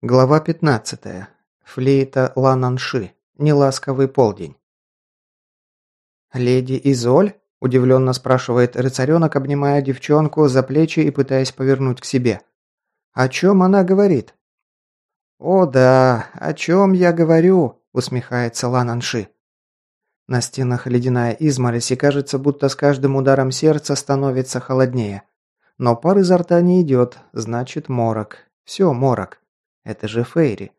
Глава 15. Флейта Лананши. Неласковый полдень. «Леди Изоль?» – удивленно спрашивает рыцаренок, обнимая девчонку за плечи и пытаясь повернуть к себе. «О чем она говорит?» «О да, о чем я говорю?» – усмехается Лананши. На стенах ледяная изморозь, и кажется, будто с каждым ударом сердца становится холоднее. Но пар изо рта не идет, значит морок. Все морок. Это же Фейри.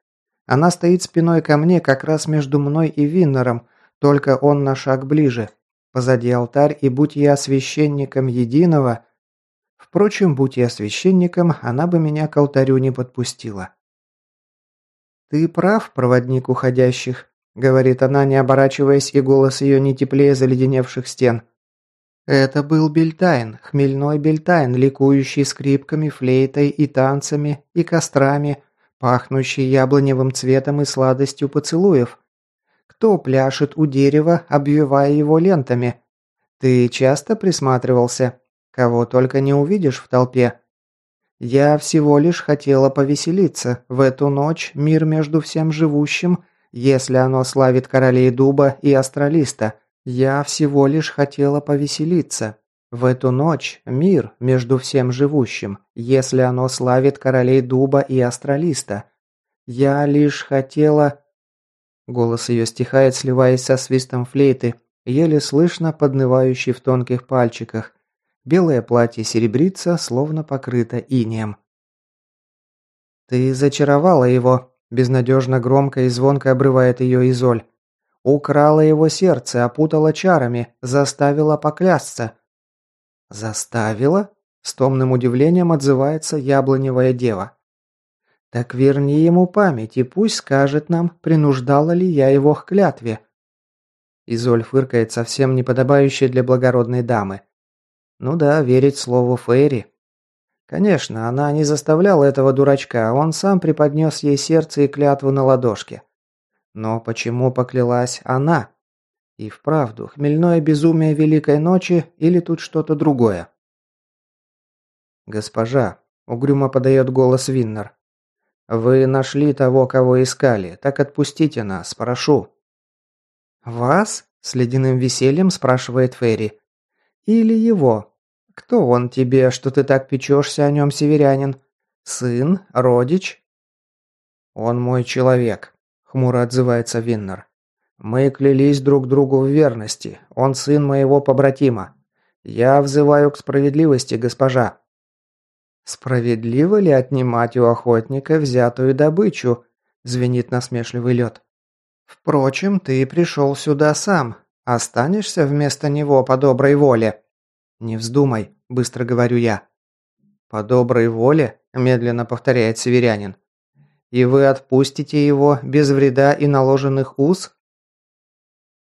Она стоит спиной ко мне как раз между мной и Виннером, только он на шаг ближе. Позади алтарь, и будь я священником единого... Впрочем, будь я священником, она бы меня к алтарю не подпустила. «Ты прав, проводник уходящих», — говорит она, не оборачиваясь, и голос ее не теплее заледеневших стен. Это был Бельтайн, хмельной Бельтайн, ликующий скрипками, флейтой и танцами, и кострами, пахнущий яблоневым цветом и сладостью поцелуев. Кто пляшет у дерева, обвивая его лентами? Ты часто присматривался? Кого только не увидишь в толпе. Я всего лишь хотела повеселиться. В эту ночь мир между всем живущим, если оно славит королей дуба и астралиста. Я всего лишь хотела повеселиться. В эту ночь мир между всем живущим, если оно славит королей дуба и астралиста. Я лишь хотела...» Голос ее стихает, сливаясь со свистом флейты, еле слышно поднывающий в тонких пальчиках. Белое платье серебрится, словно покрыто инеем. «Ты зачаровала его», – безнадежно громко и звонко обрывает ее Изоль. «Украла его сердце, опутала чарами, заставила поклясться. «Заставила?» – с томным удивлением отзывается яблоневая дева. «Так верни ему память и пусть скажет нам, принуждала ли я его к клятве». Изоль фыркает совсем неподобающе для благородной дамы. Ну да, верить слову Фейри. Конечно, она не заставляла этого дурачка, он сам преподнес ей сердце и клятву на ладошке. Но почему поклялась она? И вправду, хмельное безумие Великой Ночи или тут что-то другое? «Госпожа», — угрюмо подает голос Виннер, — «вы нашли того, кого искали, так отпустите нас, прошу». «Вас?» — с ледяным весельем спрашивает Ферри. «Или его? Кто он тебе, что ты так печешься о нем, северянин? Сын? Родич?» «Он мой человек», — хмуро отзывается Виннер. Мы клялись друг другу в верности. Он сын моего побратима. Я взываю к справедливости, госпожа. Справедливо ли отнимать у охотника взятую добычу? Звенит насмешливый лед. Впрочем, ты пришел сюда сам. Останешься вместо него по доброй воле. Не вздумай, быстро говорю я. По доброй воле, медленно повторяет северянин. И вы отпустите его без вреда и наложенных уз?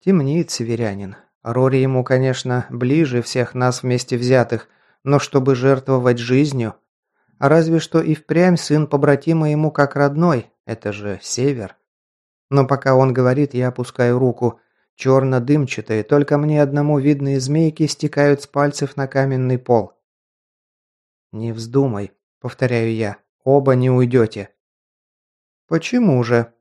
Темнит северянин. Рори ему, конечно, ближе всех нас вместе взятых, но чтобы жертвовать жизнью... Разве что и впрямь сын побратима ему как родной, это же север. Но пока он говорит, я опускаю руку. Черно-дымчатые, только мне одному видные змейки стекают с пальцев на каменный пол. «Не вздумай», — повторяю я, — «оба не уйдете». «Почему же?»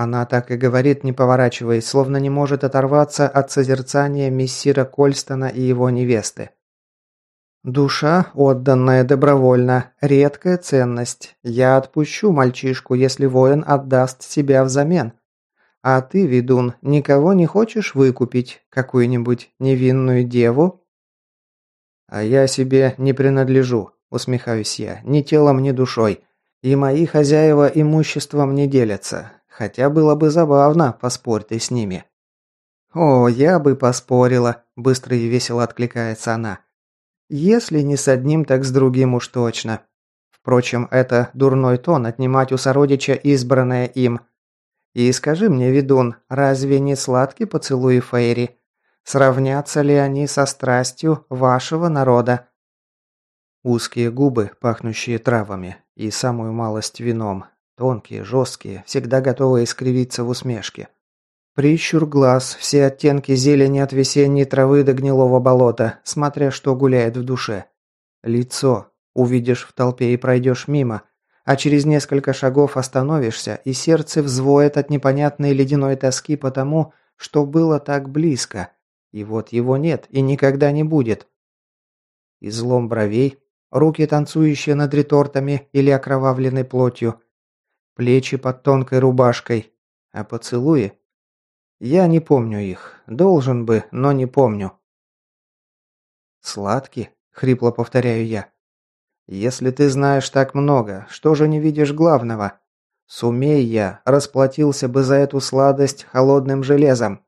Она так и говорит, не поворачиваясь, словно не может оторваться от созерцания мессира Кольстона и его невесты. «Душа, отданная добровольно, редкая ценность. Я отпущу мальчишку, если воин отдаст себя взамен. А ты, ведун, никого не хочешь выкупить? Какую-нибудь невинную деву?» «А я себе не принадлежу», — усмехаюсь я, — «ни телом, ни душой. И мои хозяева имуществом не делятся. Хотя было бы забавно, поспорь ты с ними. О, я бы поспорила, быстро и весело откликается она. Если не с одним, так с другим уж точно. Впрочем, это дурной тон отнимать у сородича избранное им. И скажи мне, ведун, разве не сладкий поцелуй Фейри? Сравнятся ли они со страстью вашего народа? Узкие губы, пахнущие травами, и самую малость вином, Тонкие, жесткие, всегда готовые искривиться в усмешке. Прищур глаз, все оттенки зелени от весенней травы до гнилого болота, смотря что гуляет в душе. Лицо. Увидишь в толпе и пройдешь мимо. а через несколько шагов остановишься, и сердце взвоет от непонятной ледяной тоски потому, что было так близко. И вот его нет и никогда не будет. Излом бровей, руки, танцующие над ретортами или окровавленной плотью, плечи под тонкой рубашкой, а поцелуи? Я не помню их. Должен бы, но не помню. «Сладкий?» – хрипло повторяю я. «Если ты знаешь так много, что же не видишь главного? Сумей я, расплатился бы за эту сладость холодным железом».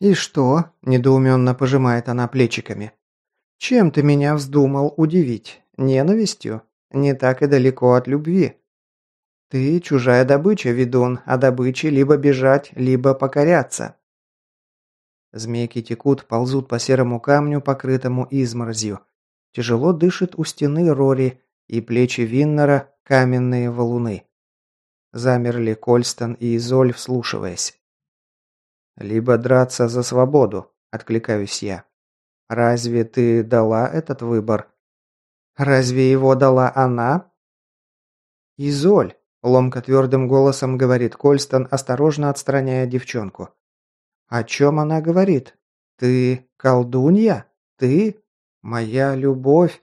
«И что?» – недоуменно пожимает она плечиками. «Чем ты меня вздумал удивить? Ненавистью? Не так и далеко от любви. Ты чужая добыча, ведун, а добыче либо бежать, либо покоряться». Змейки текут, ползут по серому камню, покрытому изморозью. Тяжело дышит у стены Рори, и плечи Виннера – каменные валуны. Замерли Кольстон и Изоль, вслушиваясь. «Либо драться за свободу», – откликаюсь я. «Разве ты дала этот выбор?» «Разве его дала она?» «Изоль», – ломко твердым голосом говорит Кольстон, осторожно отстраняя девчонку. «О чем она говорит? Ты колдунья? Ты? Моя любовь?»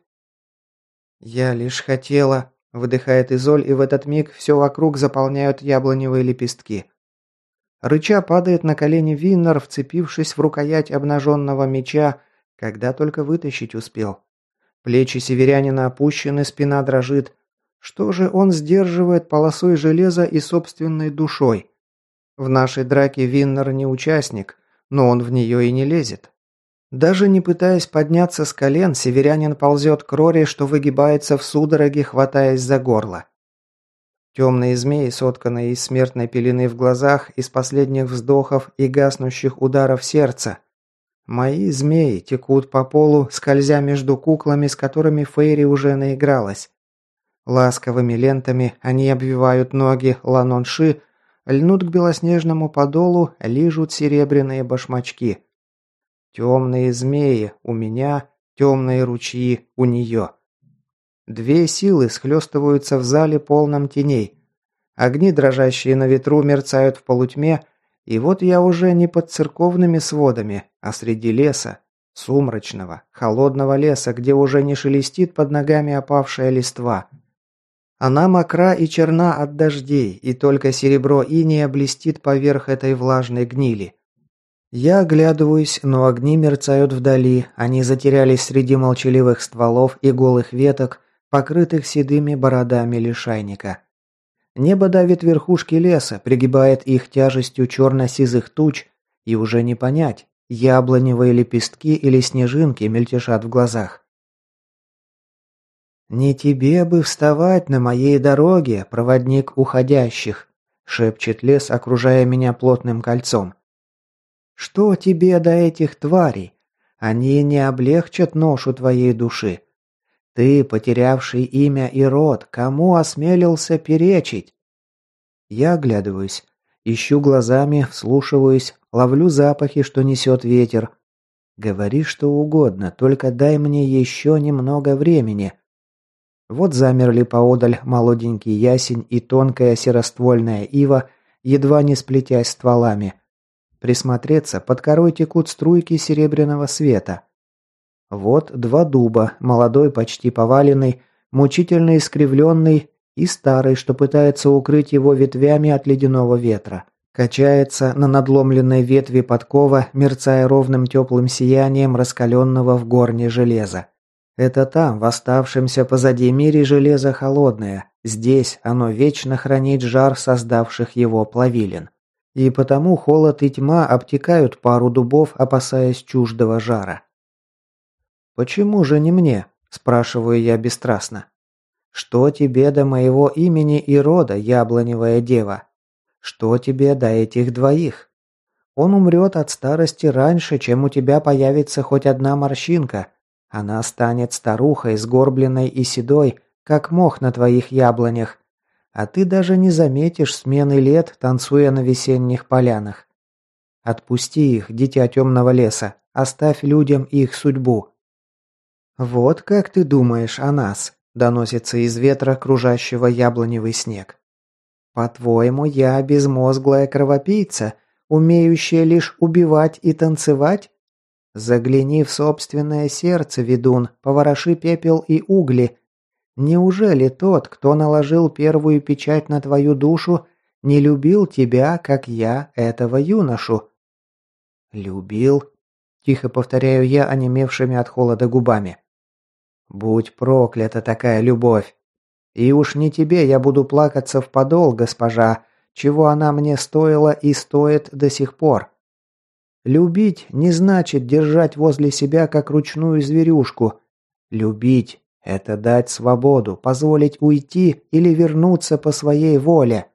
«Я лишь хотела...» – выдыхает Изоль, и в этот миг все вокруг заполняют яблоневые лепестки. Рыча падает на колени Виннер, вцепившись в рукоять обнаженного меча, когда только вытащить успел. Плечи северянина опущены, спина дрожит. Что же он сдерживает полосой железа и собственной душой? В нашей драке Виннер не участник, но он в нее и не лезет. Даже не пытаясь подняться с колен, северянин ползет к Рори, что выгибается в судороге, хватаясь за горло. Темные змеи, сотканные из смертной пелены в глазах, из последних вздохов и гаснущих ударов сердца. Мои змеи текут по полу, скользя между куклами, с которыми Фейри уже наигралась. Ласковыми лентами они обвивают ноги Ланонши, льнут к белоснежному подолу, лижут серебряные башмачки. Темные змеи у меня, темные ручьи у нее. Две силы схлестываются в зале полном теней. Огни, дрожащие на ветру, мерцают в полутьме, и вот я уже не под церковными сводами, а среди леса, сумрачного, холодного леса, где уже не шелестит под ногами опавшая листва – она мокра и черна от дождей, и только серебро иния блестит поверх этой влажной гнили. Я оглядываюсь, но огни мерцают вдали, они затерялись среди молчаливых стволов и голых веток, покрытых седыми бородами лишайника. Небо давит верхушки леса, пригибает их тяжестью черно-сизых туч, и уже не понять, яблоневые лепестки или снежинки мельтешат в глазах. «Не тебе бы вставать на моей дороге, проводник уходящих», шепчет лес, окружая меня плотным кольцом. «Что тебе до этих тварей? Они не облегчат ношу твоей души. Ты, потерявший имя и род, кому осмелился перечить?» Я оглядываюсь, ищу глазами, вслушиваюсь, ловлю запахи, что несет ветер. Говори что угодно, только дай мне еще немного времени. Вот замерли поодаль молоденький ясень и тонкая сероствольная ива, едва не сплетясь стволами. Присмотреться, под корой текут струйки серебряного света. Вот два дуба, молодой почти поваленный, мучительно искривленный и старый, что пытается укрыть его ветвями от ледяного ветра. Качается на надломленной ветви подкова, мерцая ровным теплым сиянием раскаленного в горне железа. Это там, в оставшемся позади мире железо холодное. Здесь оно вечно хранит жар создавших его плавилин. И потому холод и тьма обтекают пару дубов, опасаясь чуждого жара. «Почему же не мне?» – спрашиваю я бесстрастно. «Что тебе до моего имени и рода, яблоневая дева? Что тебе до этих двоих? Он умрет от старости раньше, чем у тебя появится хоть одна морщинка, она станет старухой, сгорбленной и седой, как мох на твоих яблонях. А ты даже не заметишь смены лет, танцуя на весенних полянах. Отпусти их, дитя темного леса, оставь людям их судьбу. Вот как ты думаешь о нас, доносится из ветра, кружащего яблоневый снег. По-твоему, я безмозглая кровопийца, умеющая лишь убивать и танцевать? Загляни в собственное сердце, ведун, повороши пепел и угли. Неужели тот, кто наложил первую печать на твою душу, не любил тебя, как я, этого юношу?» «Любил?» – тихо повторяю я, онемевшими от холода губами. «Будь проклята такая любовь! И уж не тебе я буду плакаться в подол, госпожа, чего она мне стоила и стоит до сих пор. Любить не значит держать возле себя как ручную зверюшку. Любить – это дать свободу, позволить уйти или вернуться по своей воле.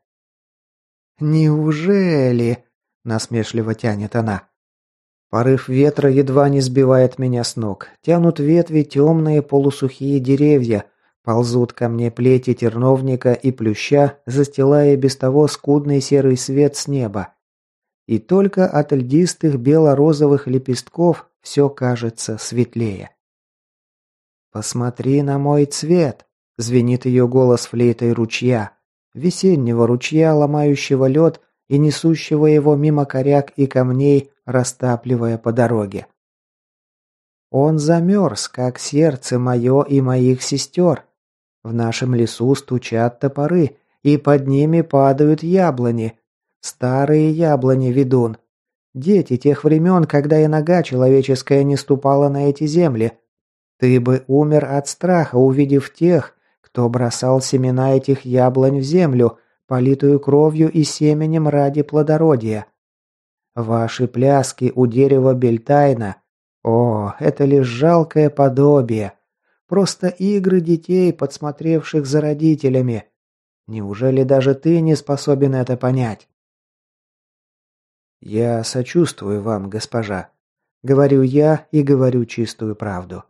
«Неужели?» – насмешливо тянет она. Порыв ветра едва не сбивает меня с ног. Тянут ветви темные полусухие деревья, ползут ко мне плети терновника и плюща, застилая без того скудный серый свет с неба и только от льдистых бело-розовых лепестков все кажется светлее. «Посмотри на мой цвет!» – звенит ее голос флейтой ручья, весеннего ручья, ломающего лед и несущего его мимо коряк и камней, растапливая по дороге. Он замерз, как сердце мое и моих сестер. В нашем лесу стучат топоры, и под ними падают яблони, Старые яблони, ведун. Дети тех времен, когда и нога человеческая не ступала на эти земли. Ты бы умер от страха, увидев тех, кто бросал семена этих яблонь в землю, политую кровью и семенем ради плодородия. Ваши пляски у дерева Бельтайна. О, это лишь жалкое подобие. Просто игры детей, подсмотревших за родителями. Неужели даже ты не способен это понять? «Я сочувствую вам, госпожа», — говорю я и говорю чистую правду.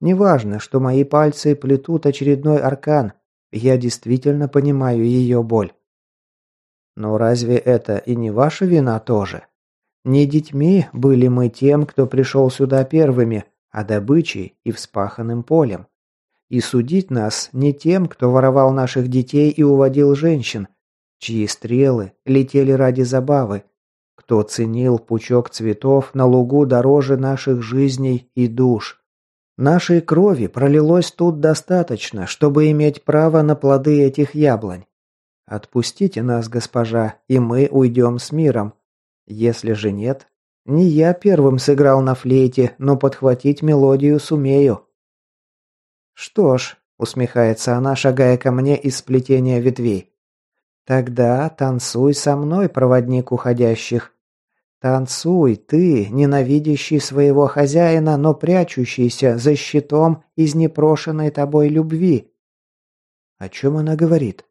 Неважно, что мои пальцы плетут очередной аркан, я действительно понимаю ее боль. Но разве это и не ваша вина тоже? Не детьми были мы тем, кто пришел сюда первыми, а добычей и вспаханным полем. И судить нас не тем, кто воровал наших детей и уводил женщин, чьи стрелы летели ради забавы, кто ценил пучок цветов на лугу дороже наших жизней и душ. Нашей крови пролилось тут достаточно, чтобы иметь право на плоды этих яблонь. Отпустите нас, госпожа, и мы уйдем с миром. Если же нет, не я первым сыграл на флейте, но подхватить мелодию сумею. Что ж, усмехается она, шагая ко мне из сплетения ветвей. Тогда танцуй со мной, проводник уходящих. Танцуй, ты, ненавидящий своего хозяина, но прячущийся за щитом из непрошенной тобой любви. О чем она говорит?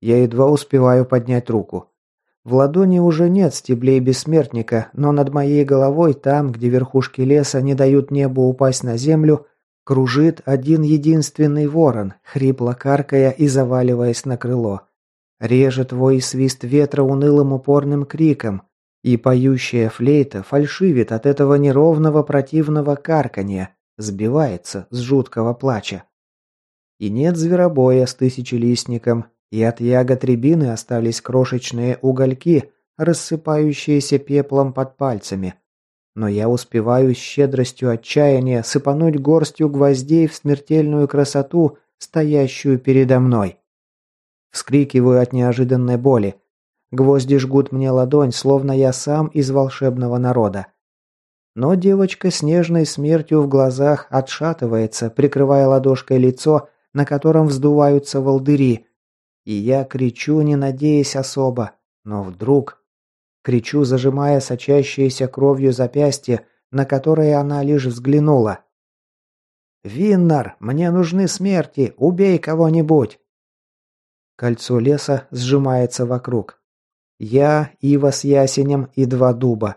Я едва успеваю поднять руку. В ладони уже нет стеблей бессмертника, но над моей головой, там, где верхушки леса не дают небу упасть на землю, кружит один единственный ворон, хрипло каркая и заваливаясь на крыло. Режет твой свист ветра унылым упорным криком, и поющая флейта фальшивит от этого неровного противного карканья, сбивается с жуткого плача. И нет зверобоя с тысячелистником, и от ягод рябины остались крошечные угольки, рассыпающиеся пеплом под пальцами. Но я успеваю с щедростью отчаяния сыпануть горстью гвоздей в смертельную красоту, стоящую передо мной. Вскрикиваю от неожиданной боли. Гвозди жгут мне ладонь, словно я сам из волшебного народа. Но девочка с нежной смертью в глазах отшатывается, прикрывая ладошкой лицо, на котором вздуваются волдыри. И я кричу, не надеясь особо, но вдруг... Кричу, зажимая сочащееся кровью запястье, на которое она лишь взглянула. «Виннер, мне нужны смерти, убей кого-нибудь!» Кольцо леса сжимается вокруг. Я, ива с ясенем и два дуба.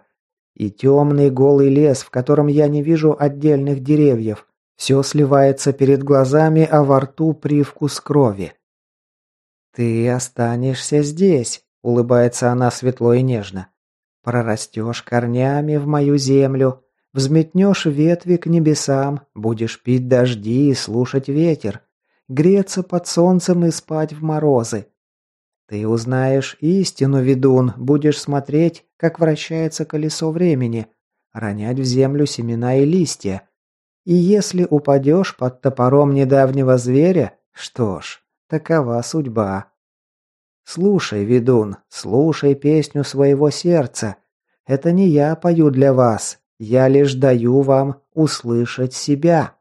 И темный голый лес, в котором я не вижу отдельных деревьев. Все сливается перед глазами, а во рту привкус крови. «Ты останешься здесь», — улыбается она светло и нежно. «Прорастешь корнями в мою землю, взметнешь ветви к небесам, будешь пить дожди и слушать ветер, греться под солнцем и спать в морозы. Ты узнаешь истину, ведун, будешь смотреть, как вращается колесо времени, ронять в землю семена и листья. И если упадешь под топором недавнего зверя, что ж, такова судьба. Слушай, ведун, слушай песню своего сердца. Это не я пою для вас, я лишь даю вам услышать себя.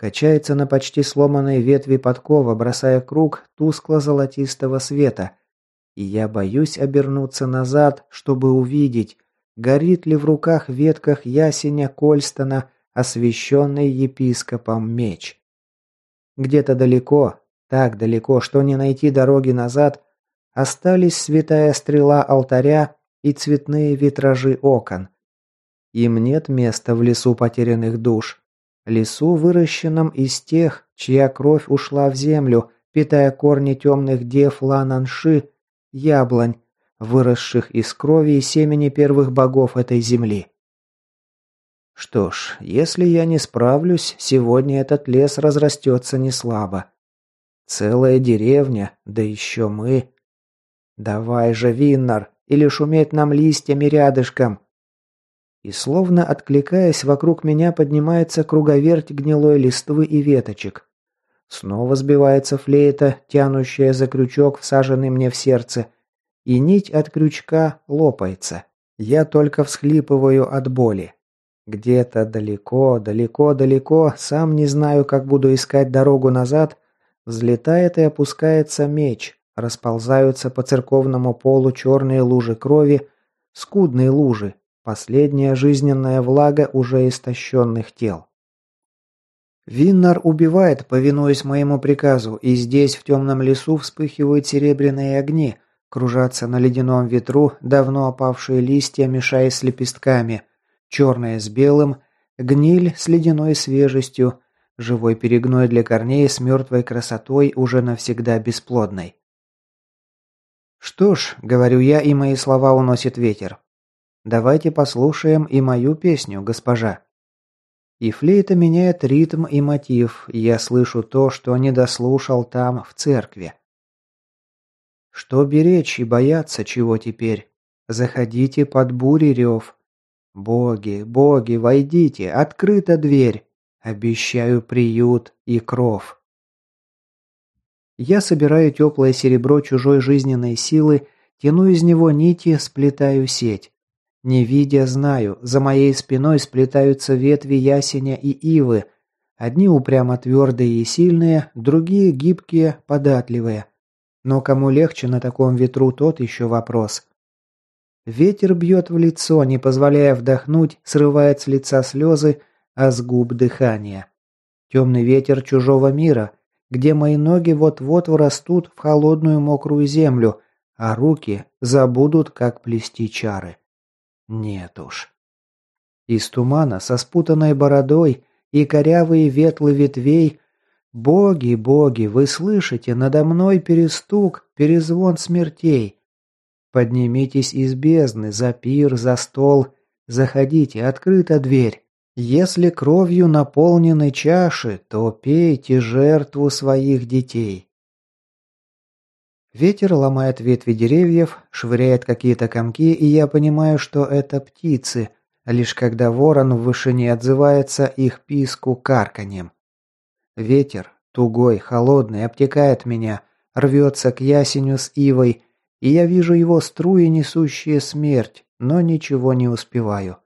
Качается на почти сломанной ветви подкова, бросая круг тускло-золотистого света. И я боюсь обернуться назад, чтобы увидеть, горит ли в руках ветках ясеня Кольстона, освященный епископом меч. Где-то далеко, так далеко, что не найти дороги назад, остались святая стрела алтаря и цветные витражи окон. Им нет места в лесу потерянных душ. Лесу, выращенном из тех, чья кровь ушла в землю, питая корни темных дев лананши, яблонь, выросших из крови и семени первых богов этой земли. Что ж, если я не справлюсь, сегодня этот лес разрастется неслабо. Целая деревня, да еще мы. Давай же, Виннер, или шуметь нам листьями рядышком. И словно откликаясь, вокруг меня поднимается круговерть гнилой листвы и веточек. Снова сбивается флейта, тянущая за крючок, всаженный мне в сердце, и нить от крючка лопается. Я только всхлипываю от боли. Где-то далеко, далеко, далеко, сам не знаю, как буду искать дорогу назад, Взлетает и опускается меч, расползаются по церковному полу черные лужи крови, скудные лужи, последняя жизненная влага уже истощенных тел. Виннар убивает, повинуясь моему приказу, и здесь, в темном лесу, вспыхивают серебряные огни, кружатся на ледяном ветру давно опавшие листья, мешаясь с лепестками, черное с белым, гниль с ледяной свежестью, Живой перегной для корней с мертвой красотой, уже навсегда бесплодной. «Что ж», — говорю я, и мои слова уносит ветер. «Давайте послушаем и мою песню, госпожа». И флейта меняет ритм и мотив, я слышу то, что не дослушал там, в церкви. Что беречь и бояться чего теперь? Заходите под бури рев. Боги, боги, войдите, открыта дверь. Обещаю приют и кров. Я собираю теплое серебро чужой жизненной силы, тяну из него нити, сплетаю сеть. Не видя, знаю, за моей спиной сплетаются ветви ясеня и ивы. Одни упрямо твердые и сильные, другие гибкие, податливые. Но кому легче на таком ветру, тот еще вопрос. Ветер бьет в лицо, не позволяя вдохнуть, срывает с лица слезы, а с губ дыхание. Темный ветер чужого мира, где мои ноги вот-вот врастут в холодную мокрую землю, а руки забудут, как плести чары. Нет уж. Из тумана со спутанной бородой и корявые ветлы ветвей «Боги, боги, вы слышите надо мной перестук, перезвон смертей!» Поднимитесь из бездны, за пир, за стол, заходите, открыта дверь. Если кровью наполнены чаши, то пейте жертву своих детей. Ветер ломает ветви деревьев, швыряет какие-то комки, и я понимаю, что это птицы, лишь когда ворон в вышине отзывается их писку карканьем. Ветер, тугой, холодный, обтекает меня, рвется к ясеню с ивой, и я вижу его струи, несущие смерть, но ничего не успеваю.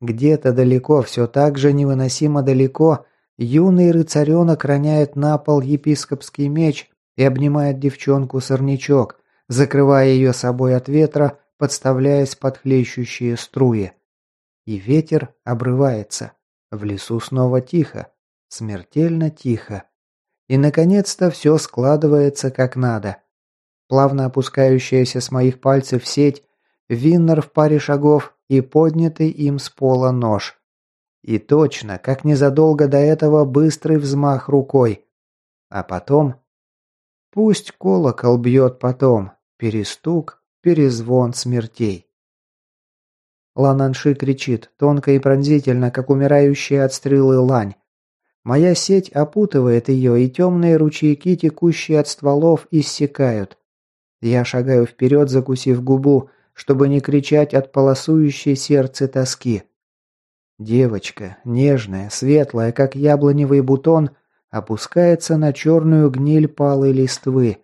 Где-то далеко, все так же невыносимо далеко, юный рыцаренок роняет на пол епископский меч и обнимает девчонку-сорнячок, закрывая ее собой от ветра, подставляясь под хлещущие струи. И ветер обрывается. В лесу снова тихо, смертельно тихо. И, наконец-то, все складывается как надо. Плавно опускающаяся с моих пальцев сеть, Виннер в паре шагов и поднятый им с пола нож. И точно, как незадолго до этого, быстрый взмах рукой. А потом... Пусть колокол бьет потом, перестук, перезвон смертей. Лананши кричит, тонко и пронзительно, как умирающая от стрелы лань. Моя сеть опутывает ее, и темные ручейки, текущие от стволов, иссякают. Я шагаю вперед, закусив губу, чтобы не кричать от полосующей сердце тоски. Девочка, нежная, светлая, как яблоневый бутон, опускается на черную гниль палой листвы.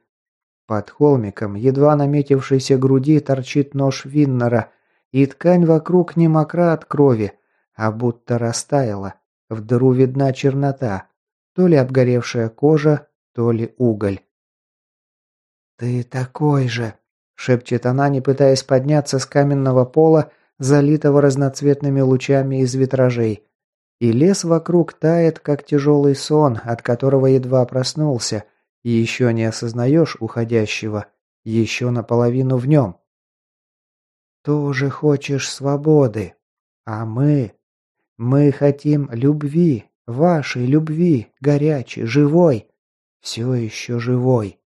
Под холмиком, едва наметившейся груди, торчит нож Виннера, и ткань вокруг не мокра от крови, а будто растаяла. В дыру видна чернота, то ли обгоревшая кожа, то ли уголь. «Ты такой же!» – шепчет она, не пытаясь подняться с каменного пола, залитого разноцветными лучами из витражей. И лес вокруг тает, как тяжелый сон, от которого едва проснулся, и еще не осознаешь уходящего, еще наполовину в нем. Тоже хочешь свободы, а мы... Мы хотим любви, вашей любви, горячей, живой, все еще живой.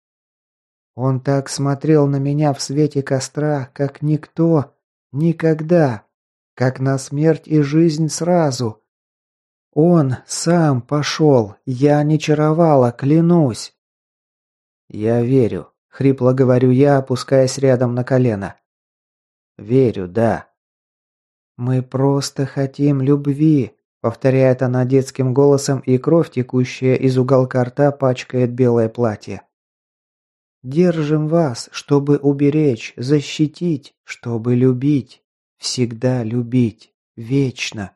Он так смотрел на меня в свете костра, как никто, никогда, как на смерть и жизнь сразу. Он сам пошел, я не чаровала, клянусь. Я верю, хрипло говорю я, опускаясь рядом на колено. Верю, да. Мы просто хотим любви, повторяет она детским голосом, и кровь, текущая из уголка рта, пачкает белое платье. Держим вас, чтобы уберечь, защитить, чтобы любить. Всегда любить. Вечно.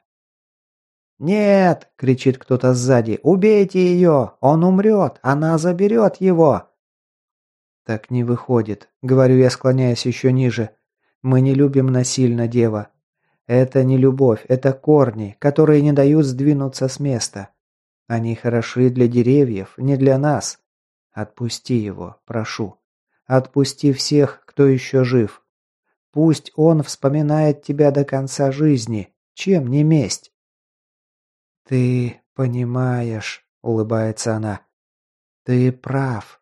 «Нет!» – кричит кто-то сзади. «Убейте ее! Он умрет! Она заберет его!» «Так не выходит», – говорю я, склоняясь еще ниже. «Мы не любим насильно, дева. Это не любовь, это корни, которые не дают сдвинуться с места. Они хороши для деревьев, не для нас. Отпусти его, прошу. Отпусти всех, кто еще жив. Пусть он вспоминает тебя до конца жизни. Чем не месть? Ты понимаешь, улыбается она. Ты прав.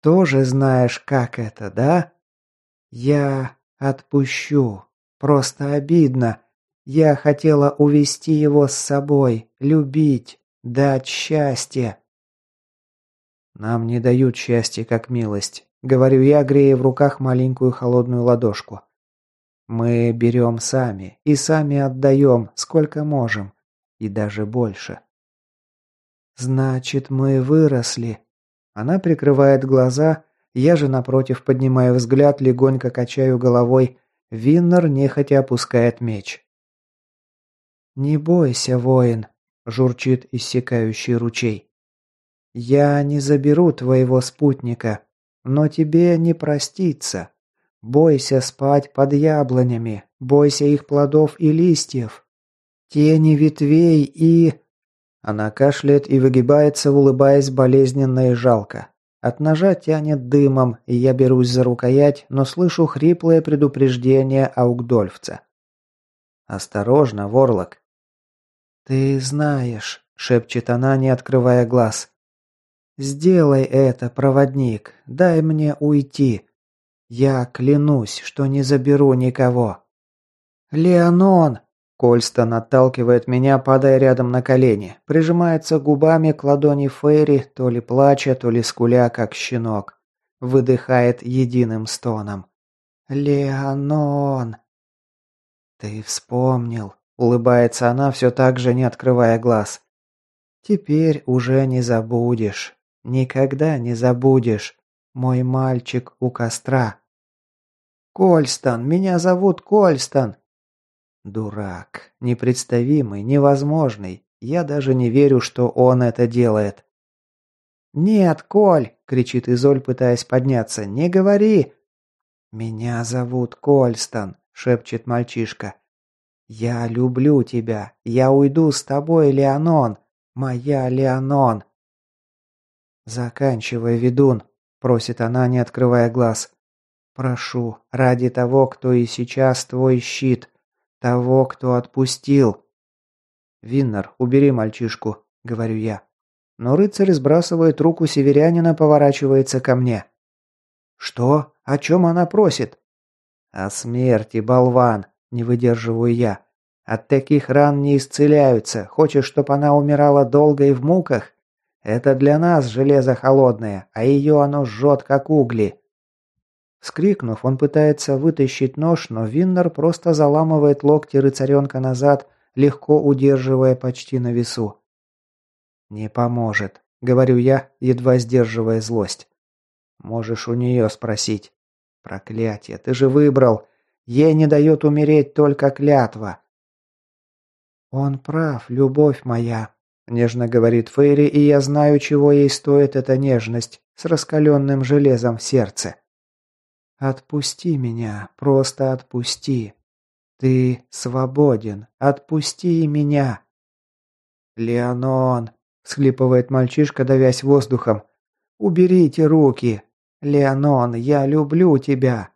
Тоже знаешь, как это, да? Я отпущу. Просто обидно. Я хотела увести его с собой, любить, дать счастье. «Нам не дают счастья, как милость», — говорю я, грея в руках маленькую холодную ладошку. «Мы берем сами и сами отдаем, сколько можем, и даже больше». «Значит, мы выросли». Она прикрывает глаза, я же, напротив, поднимаю взгляд, легонько качаю головой. Виннер нехотя опускает меч. «Не бойся, воин», – журчит иссякающий ручей. «Я не заберу твоего спутника, но тебе не проститься. Бойся спать под яблонями, бойся их плодов и листьев, тени ветвей и...» Она кашляет и выгибается, улыбаясь болезненно и жалко. От ножа тянет дымом, и я берусь за рукоять, но слышу хриплое предупреждение Аугдольфца. «Осторожно, Ворлок!» «Ты знаешь», — шепчет она, не открывая глаз. «Сделай это, проводник, дай мне уйти. Я клянусь, что не заберу никого». «Леонон!» Кольстон отталкивает меня, падая рядом на колени, прижимается губами к ладони Фейри, то ли плача, то ли скуля, как щенок. Выдыхает единым стоном. «Леонон!» «Ты вспомнил», — улыбается она, все так же не открывая глаз. «Теперь уже не забудешь». Никогда не забудешь. Мой мальчик у костра. Кольстон, меня зовут Кольстон. Дурак, непредставимый, невозможный. Я даже не верю, что он это делает. Нет, Коль, кричит Изоль, пытаясь подняться. Не говори. Меня зовут Кольстон, шепчет мальчишка. Я люблю тебя. Я уйду с тобой, Леонон. Моя Леонон. «Заканчивай, ведун», – просит она, не открывая глаз. «Прошу, ради того, кто и сейчас твой щит, того, кто отпустил». «Виннер, убери мальчишку», – говорю я. Но рыцарь сбрасывает руку северянина, поворачивается ко мне. «Что? О чем она просит?» «О смерти, болван!» – не выдерживаю я. От таких ран не исцеляются. Хочешь, чтобы она умирала долго и в муках? Это для нас железо холодное, а ее оно жжет, как угли. Вскрикнув, он пытается вытащить нож, но Виннер просто заламывает локти рыцаренка назад, легко удерживая почти на весу. «Не поможет», — говорю я, едва сдерживая злость. «Можешь у нее спросить». «Проклятие, ты же выбрал. Ей не дает умереть только клятва». «Он прав, любовь моя», – нежно говорит Фейри, и я знаю, чего ей стоит эта нежность с раскаленным железом в сердце. «Отпусти меня, просто отпусти. Ты свободен, отпусти меня». «Леонон», – схлипывает мальчишка, давясь воздухом. «Уберите руки. Леонон, я люблю тебя».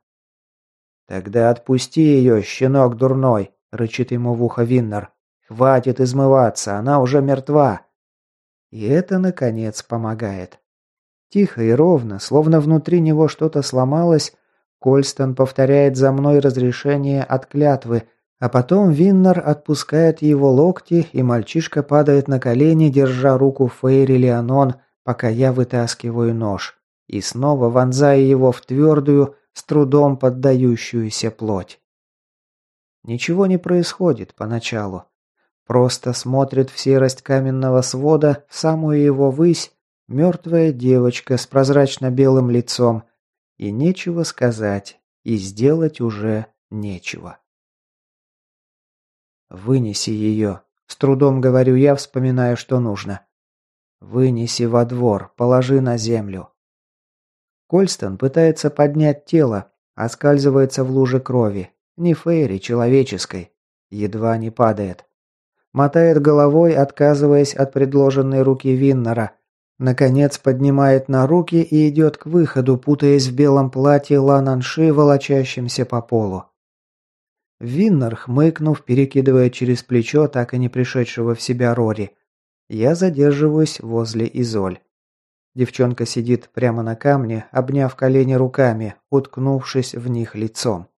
«Тогда отпусти ее, щенок дурной», – рычит ему в ухо Виннер. Хватит измываться, она уже мертва. И это, наконец, помогает. Тихо и ровно, словно внутри него что-то сломалось, Кольстон повторяет за мной разрешение от клятвы, а потом Виннер отпускает его локти, и мальчишка падает на колени, держа руку Фейри Леонон, пока я вытаскиваю нож, и снова вонзая его в твердую, с трудом поддающуюся плоть. Ничего не происходит поначалу. Просто смотрит в серость каменного свода, в самую его высь, мертвая девочка с прозрачно-белым лицом. И нечего сказать, и сделать уже нечего. «Вынеси ее», — с трудом говорю я, вспоминая, что нужно. «Вынеси во двор, положи на землю». Кольстон пытается поднять тело, оскальзывается в луже крови. Не фейри, человеческой. Едва не падает. Мотает головой, отказываясь от предложенной руки Виннера. Наконец поднимает на руки и идет к выходу, путаясь в белом платье лананши, волочащемся по полу. Виннер, хмыкнув, перекидывая через плечо так и не пришедшего в себя Рори. Я задерживаюсь возле Изоль. Девчонка сидит прямо на камне, обняв колени руками, уткнувшись в них лицом.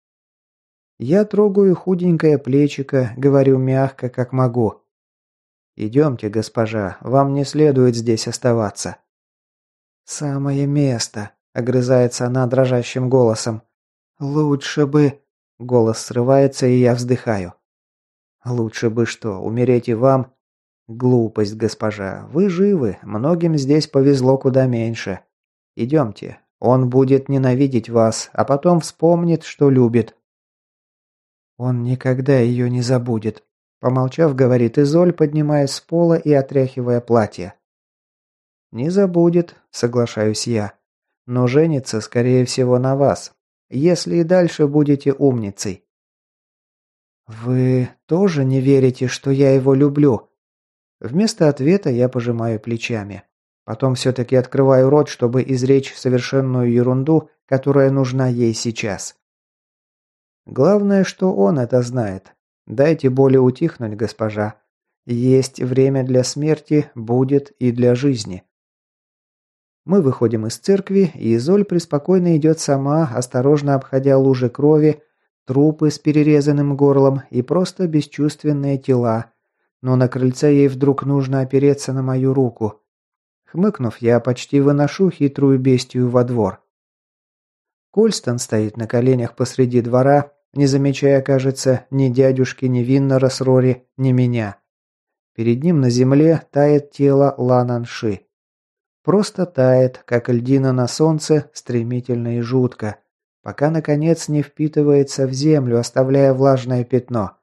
Я трогаю худенькое плечико, говорю мягко, как могу. «Идемте, госпожа, вам не следует здесь оставаться». «Самое место», — огрызается она дрожащим голосом. «Лучше бы...» — голос срывается, и я вздыхаю. «Лучше бы что, умереть и вам?» «Глупость, госпожа. Вы живы, многим здесь повезло куда меньше. Идемте. Он будет ненавидеть вас, а потом вспомнит, что любит. Он никогда ее не забудет. Помолчав, говорит Изоль, поднимаясь с пола и отряхивая платье. «Не забудет», — соглашаюсь я. «Но женится, скорее всего, на вас, если и дальше будете умницей». «Вы тоже не верите, что я его люблю?» Вместо ответа я пожимаю плечами. Потом все-таки открываю рот, чтобы изречь совершенную ерунду, которая нужна ей сейчас. Главное, что он это знает. Дайте боли утихнуть, госпожа. Есть время для смерти, будет и для жизни. Мы выходим из церкви, и Изоль преспокойно идет сама, осторожно обходя лужи крови, трупы с перерезанным горлом и просто бесчувственные тела. Но на крыльце ей вдруг нужно опереться на мою руку. Хмыкнув, я почти выношу хитрую бестию во двор. Кольстон стоит на коленях посреди двора, не замечая, кажется, ни дядюшки, ни с Рори, ни меня. Перед ним на земле тает тело Лананши. Просто тает, как льдина на солнце, стремительно и жутко, пока, наконец, не впитывается в землю, оставляя влажное пятно.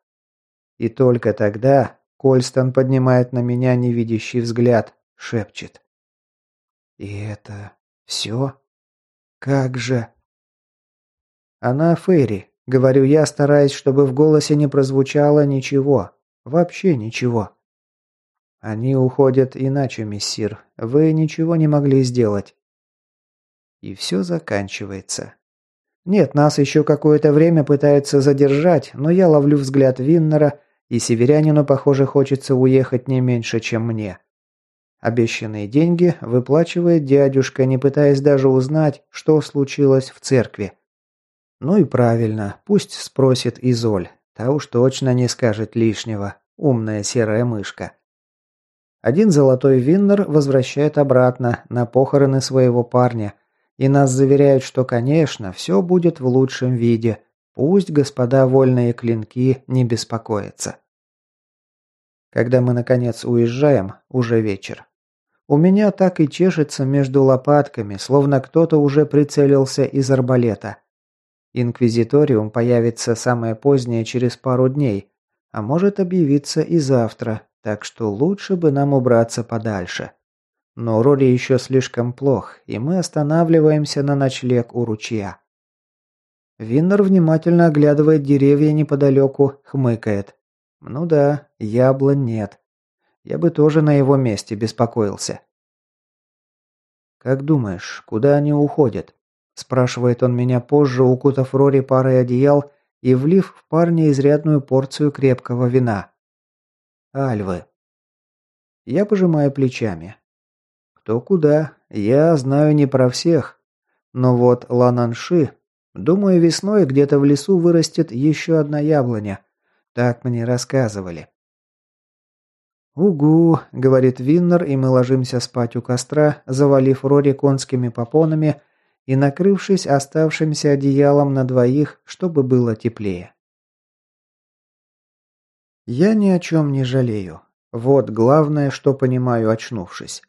И только тогда Кольстон поднимает на меня невидящий взгляд, шепчет. «И это все? Как же...» Она Ферри, Говорю я, стараясь, чтобы в голосе не прозвучало ничего. Вообще ничего. Они уходят иначе, мессир. Вы ничего не могли сделать. И все заканчивается. Нет, нас еще какое-то время пытаются задержать, но я ловлю взгляд Виннера, и северянину, похоже, хочется уехать не меньше, чем мне. Обещанные деньги выплачивает дядюшка, не пытаясь даже узнать, что случилось в церкви. Ну и правильно, пусть спросит Изоль. Та уж точно не скажет лишнего, умная серая мышка. Один золотой виннер возвращает обратно на похороны своего парня, и нас заверяют, что, конечно, все будет в лучшем виде, пусть господа вольные клинки не беспокоятся. Когда мы, наконец, уезжаем, уже вечер. У меня так и чешется между лопатками, словно кто-то уже прицелился из арбалета. Инквизиториум появится самое позднее через пару дней, а может объявиться и завтра, так что лучше бы нам убраться подальше. Но Рори еще слишком плох, и мы останавливаемся на ночлег у ручья. Виннер внимательно оглядывает деревья неподалеку, хмыкает. Ну да, яблонь нет. Я бы тоже на его месте беспокоился. «Как думаешь, куда они уходят?» Спрашивает он меня позже, укутав Рори парой одеял и влив в парня изрядную порцию крепкого вина. «Альвы». Я пожимаю плечами. Кто куда, я знаю не про всех. Но вот Лананши, думаю, весной где-то в лесу вырастет еще одна яблоня. Так мне рассказывали. «Угу», — говорит Виннер, и мы ложимся спать у костра, завалив Рори конскими попонами и накрывшись оставшимся одеялом на двоих, чтобы было теплее. Я ни о чем не жалею. Вот главное, что понимаю, очнувшись.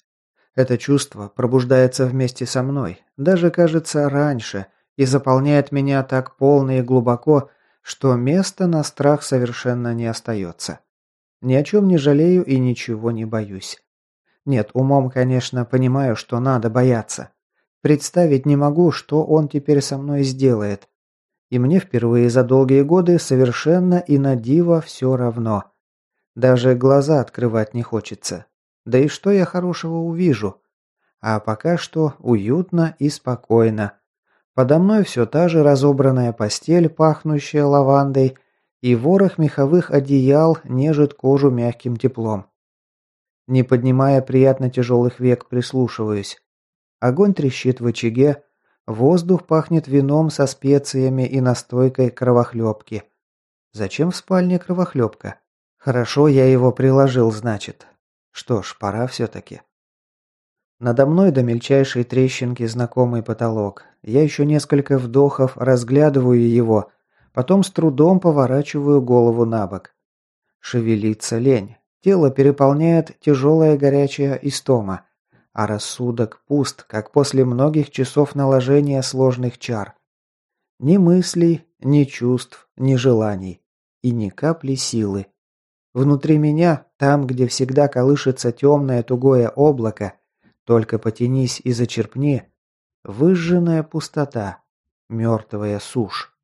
Это чувство пробуждается вместе со мной, даже кажется раньше, и заполняет меня так полно и глубоко, что места на страх совершенно не остается. Ни о чем не жалею и ничего не боюсь. Нет, умом, конечно, понимаю, что надо бояться. Представить не могу, что он теперь со мной сделает. И мне впервые за долгие годы совершенно и на диво все равно. Даже глаза открывать не хочется. Да и что я хорошего увижу? А пока что уютно и спокойно. Подо мной все та же разобранная постель, пахнущая лавандой, и ворох меховых одеял нежит кожу мягким теплом. Не поднимая приятно тяжелых век, прислушиваюсь. Огонь трещит в очаге, воздух пахнет вином со специями и настойкой кровохлебки. Зачем в спальне кровохлебка? Хорошо, я его приложил, значит. Что ж, пора все-таки. Надо мной до мельчайшей трещинки знакомый потолок. Я еще несколько вдохов разглядываю его, потом с трудом поворачиваю голову на бок. Шевелится лень. Тело переполняет тяжелая горячая истома а рассудок пуст, как после многих часов наложения сложных чар. Ни мыслей, ни чувств, ни желаний. И ни капли силы. Внутри меня, там, где всегда колышется темное тугое облако, только потянись и зачерпни, выжженная пустота, мертвая сушь.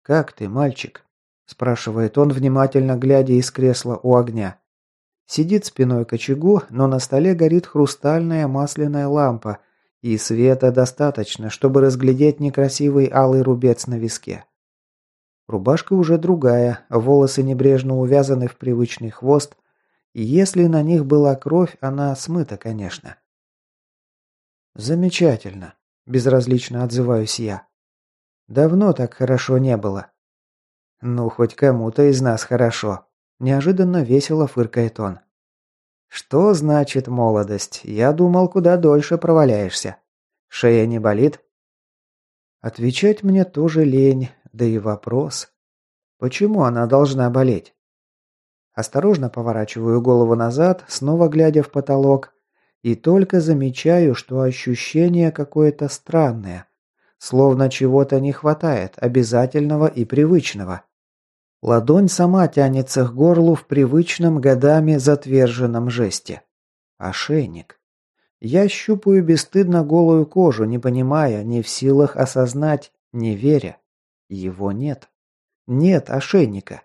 «Как ты, мальчик?» – спрашивает он, внимательно глядя из кресла у огня. Сидит спиной к очагу, но на столе горит хрустальная масляная лампа, и света достаточно, чтобы разглядеть некрасивый алый рубец на виске. Рубашка уже другая, волосы небрежно увязаны в привычный хвост, и если на них была кровь, она смыта, конечно. «Замечательно», – безразлично отзываюсь я. «Давно так хорошо не было». «Ну, хоть кому-то из нас хорошо», Неожиданно весело фыркает он. «Что значит молодость? Я думал, куда дольше проваляешься. Шея не болит?» Отвечать мне тоже лень, да и вопрос. Почему она должна болеть? Осторожно поворачиваю голову назад, снова глядя в потолок, и только замечаю, что ощущение какое-то странное, словно чего-то не хватает, обязательного и привычного. Ладонь сама тянется к горлу в привычном годами затверженном жесте. Ошейник. Я щупаю бесстыдно голую кожу, не понимая, не в силах осознать, не веря. Его нет. Нет ошейника.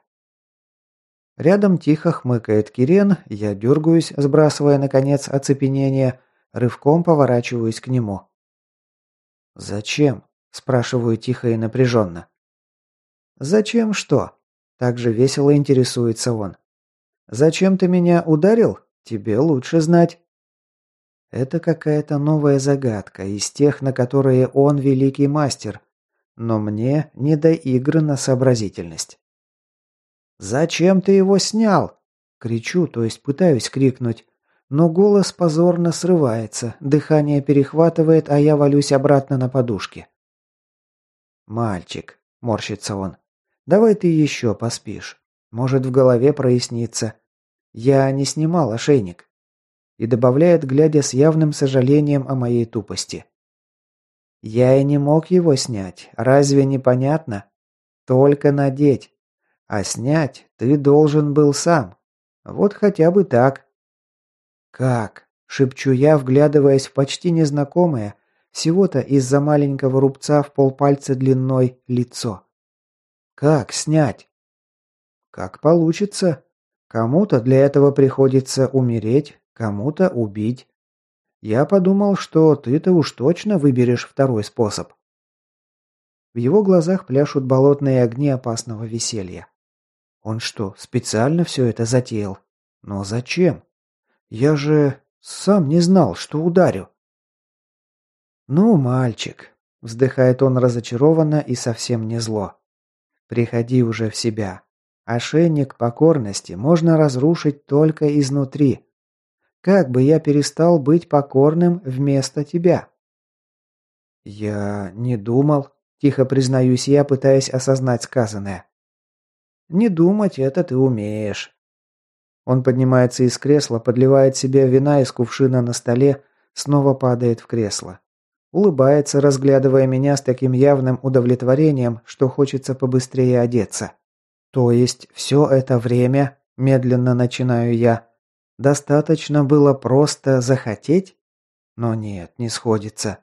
Рядом тихо хмыкает Кирен, я дергаюсь, сбрасывая, наконец, оцепенение, рывком поворачиваюсь к нему. «Зачем?» – спрашиваю тихо и напряженно. «Зачем что?» Также весело интересуется он. «Зачем ты меня ударил? Тебе лучше знать». Это какая-то новая загадка из тех, на которые он великий мастер. но мне не до игр на сообразительность. «Зачем ты его снял?» Кричу, то есть пытаюсь крикнуть, но голос позорно срывается, дыхание перехватывает, а я валюсь обратно на подушке. «Мальчик», — морщится он, — «давай ты еще поспишь. Может, в голове прояснится. Я не снимал ошейник». И добавляет, глядя с явным сожалением о моей тупости. «Я и не мог его снять. Разве не понятно? Только надеть. А снять ты должен был сам. Вот хотя бы так». «Как?» – шепчу я, вглядываясь в почти незнакомое, всего-то из-за маленького рубца в полпальца длиной лицо. «Как снять?» «Как получится. Кому-то для этого приходится умереть, кому-то убить. Я подумал, что ты-то уж точно выберешь второй способ». В его глазах пляшут болотные огни опасного веселья. Он что, специально все это затеял? Но зачем? Я же сам не знал, что ударю. Ну, мальчик, вздыхает он разочарованно и совсем не зло. Приходи уже в себя. Ошейник покорности можно разрушить только изнутри. Как бы я перестал быть покорным вместо тебя? Я не думал, тихо признаюсь я, пытаясь осознать сказанное. Не думать это ты умеешь. Он поднимается из кресла, подливает себе вина из кувшина на столе, снова падает в кресло. Улыбается, разглядывая меня с таким явным удовлетворением, что хочется побыстрее одеться. То есть все это время, медленно начинаю я, достаточно было просто захотеть? Но нет, не сходится.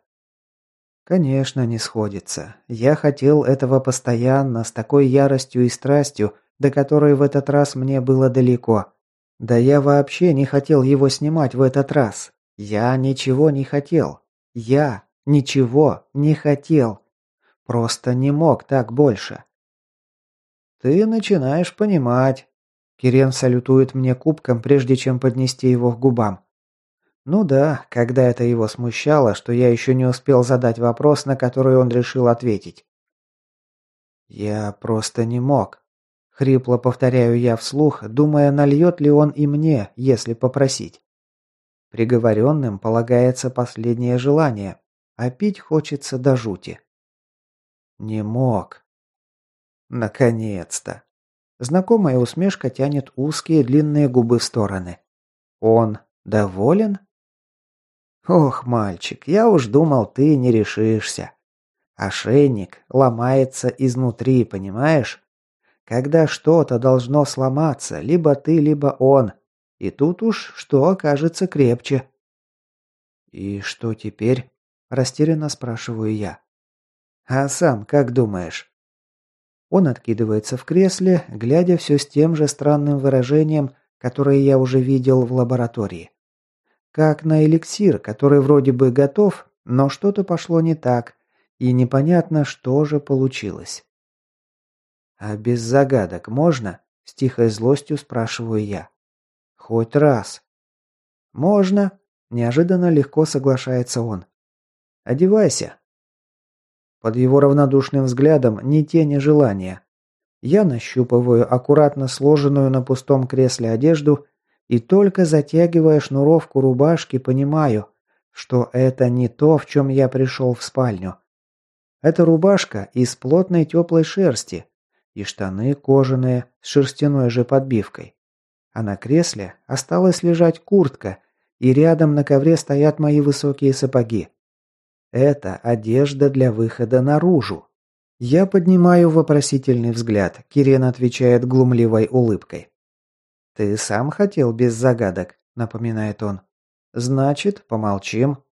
Конечно, не сходится. Я хотел этого постоянно, с такой яростью и страстью, до которой в этот раз мне было далеко. Да я вообще не хотел его снимать в этот раз. Я ничего не хотел. Я ничего не хотел. Просто не мог так больше. Ты начинаешь понимать. Кирен салютует мне кубком, прежде чем поднести его к губам. Ну да, когда это его смущало, что я еще не успел задать вопрос, на который он решил ответить. Я просто не мог. Хрипло повторяю я вслух, думая, нальет ли он и мне, если попросить. Приговоренным полагается последнее желание, а пить хочется до жути. Не мог. Наконец-то. Знакомая усмешка тянет узкие длинные губы в стороны. Он доволен? Ох, мальчик, я уж думал, ты не решишься. Ошейник ломается изнутри, понимаешь? Когда что-то должно сломаться, либо ты, либо он. И тут уж что окажется крепче. «И что теперь?» – растерянно спрашиваю я. «А сам как думаешь?» Он откидывается в кресле, глядя все с тем же странным выражением, которое я уже видел в лаборатории. Как на эликсир, который вроде бы готов, но что-то пошло не так, и непонятно, что же получилось. «А без загадок можно?» – с тихой злостью спрашиваю я. «Хоть раз». «Можно», – неожиданно легко соглашается он. «Одевайся». Под его равнодушным взглядом ни тени желания. Я нащупываю аккуратно сложенную на пустом кресле одежду и только затягивая шнуровку рубашки, понимаю, что это не то, в чем я пришел в спальню. Это рубашка из плотной теплой шерсти, и штаны кожаные с шерстяной же подбивкой. А на кресле осталась лежать куртка, и рядом на ковре стоят мои высокие сапоги. Это одежда для выхода наружу. Я поднимаю вопросительный взгляд. Кирен отвечает глумливой улыбкой. «Ты сам хотел без загадок», — напоминает он. «Значит, помолчим».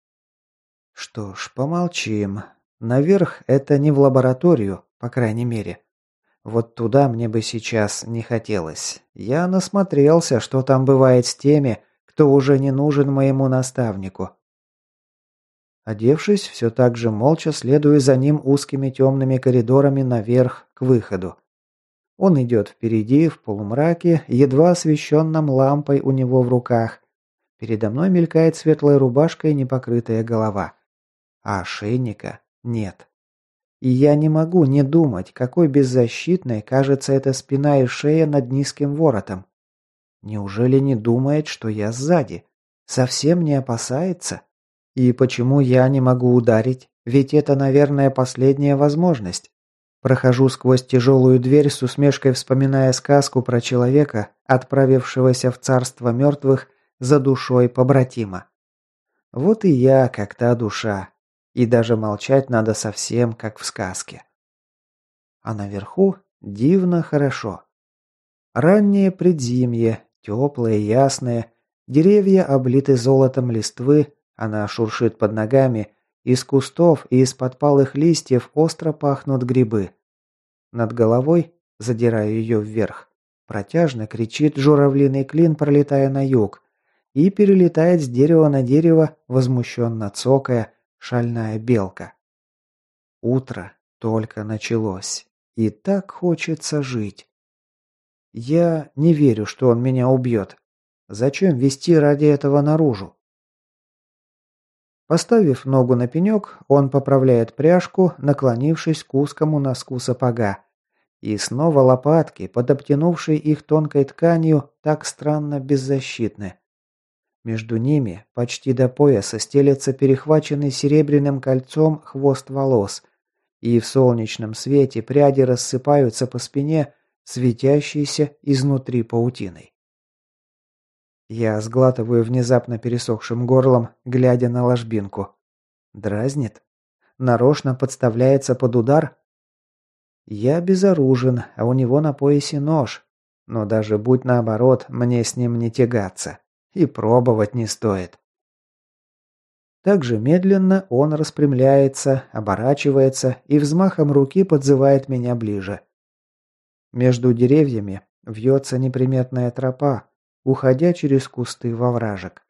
Что ж, помолчим. Наверх это не в лабораторию, по крайней мере. Вот туда мне бы сейчас не хотелось. Я насмотрелся, что там бывает с теми, кто уже не нужен моему наставнику. Одевшись, все так же молча следую за ним узкими темными коридорами наверх к выходу. Он идет впереди, в полумраке, едва освещенном лампой у него в руках. Передо мной мелькает светлая рубашка и непокрытая голова. А ошейника нет. И я не могу не думать, какой беззащитной кажется эта спина и шея над низким воротом. Неужели не думает, что я сзади? Совсем не опасается? И почему я не могу ударить? Ведь это, наверное, последняя возможность. Прохожу сквозь тяжелую дверь с усмешкой, вспоминая сказку про человека, отправившегося в царство мертвых за душой побратима. Вот и я, как та душа, и даже молчать надо совсем, как в сказке. А наверху дивно хорошо. Раннее предзимье, теплое, ясное, деревья облиты золотом листвы, она шуршит под ногами, из кустов и из подпалых листьев остро пахнут грибы. Над головой, задирая ее вверх, протяжно кричит журавлиный клин, пролетая на юг, и перелетает с дерева на дерево, возмущенно цокая, шальная белка. Утро только началось, и так хочется жить. Я не верю, что он меня убьет. Зачем вести ради этого наружу? Поставив ногу на пенек, он поправляет пряжку, наклонившись к узкому носку сапога. И снова лопатки, под обтянувшей их тонкой тканью, так странно беззащитны. Между ними, почти до пояса, стелется перехваченный серебряным кольцом хвост волос, и в солнечном свете пряди рассыпаются по спине, светящиеся изнутри паутиной. Я сглатываю внезапно пересохшим горлом, глядя на ложбинку. Дразнит? Нарочно подставляется под удар? Я безоружен, а у него на поясе нож. Но даже будь наоборот, мне с ним не тягаться. И пробовать не стоит. Также медленно он распрямляется, оборачивается и взмахом руки подзывает меня ближе. Между деревьями вьется неприметная тропа, уходя через кусты во вражек.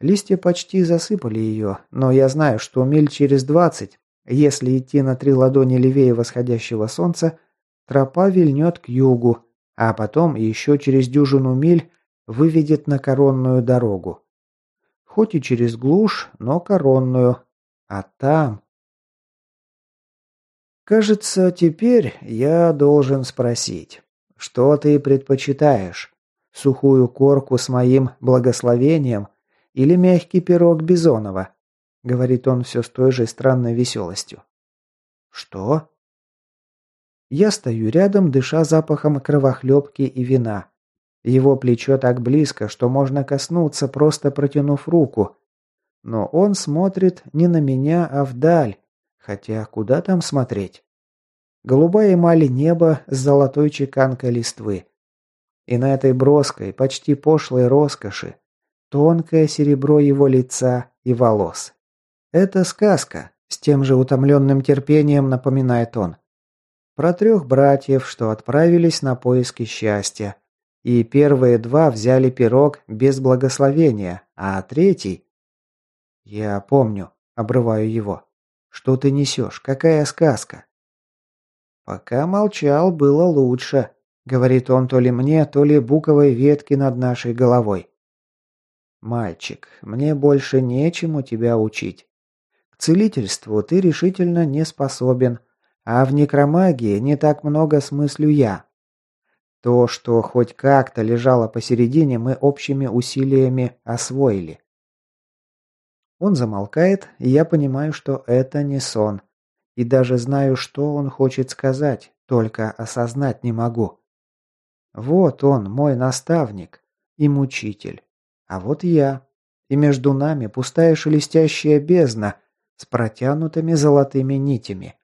Листья почти засыпали ее, но я знаю, что миль через двадцать, если идти на три ладони левее восходящего солнца, тропа вильнет к югу, а потом еще через дюжину миль выведет на коронную дорогу. Хоть и через глушь, но коронную. А там... Кажется, теперь я должен спросить, что ты предпочитаешь? Сухую корку с моим благословением или мягкий пирог Бизонова? Говорит он все с той же странной веселостью. Что? Я стою рядом, дыша запахом кровохлебки и вина. Его плечо так близко, что можно коснуться, просто протянув руку. Но он смотрит не на меня, а вдаль. Хотя куда там смотреть? Голубая эмаль неба с золотой чеканкой листвы. И на этой броской, почти пошлой роскоши тонкое серебро его лица и волос. Это сказка, с тем же утомленным терпением напоминает он. Про трех братьев, что отправились на поиски счастья, и первые два взяли пирог без благословения, а третий... Я помню, обрываю его. Что ты несешь? Какая сказка? Пока молчал, было лучше, говорит он то ли мне, то ли буковой ветки над нашей головой. Мальчик, мне больше нечему тебя учить. К целительству ты решительно не способен, а в некромагии не так много смыслю я. То, что хоть как-то лежало посередине, мы общими усилиями освоили. Он замолкает, и я понимаю, что это не сон. И даже знаю, что он хочет сказать, только осознать не могу. Вот он, мой наставник и мучитель. А вот я. И между нами пустая шелестящая бездна с протянутыми золотыми нитями.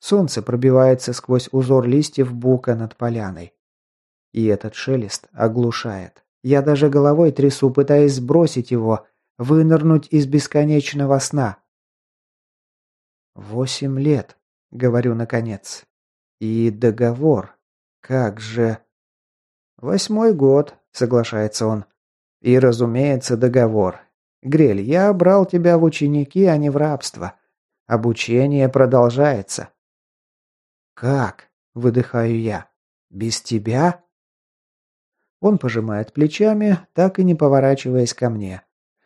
Солнце пробивается сквозь узор листьев бука над поляной. И этот шелест оглушает. Я даже головой трясу, пытаясь сбросить его, вынырнуть из бесконечного сна. «Восемь лет», — говорю наконец. «И договор. Как же...» «Восьмой год», — соглашается он. «И, разумеется, договор. Грель, я брал тебя в ученики, а не в рабство. Обучение продолжается». «Как?» — выдыхаю я. «Без тебя?» Он пожимает плечами, так и не поворачиваясь ко мне.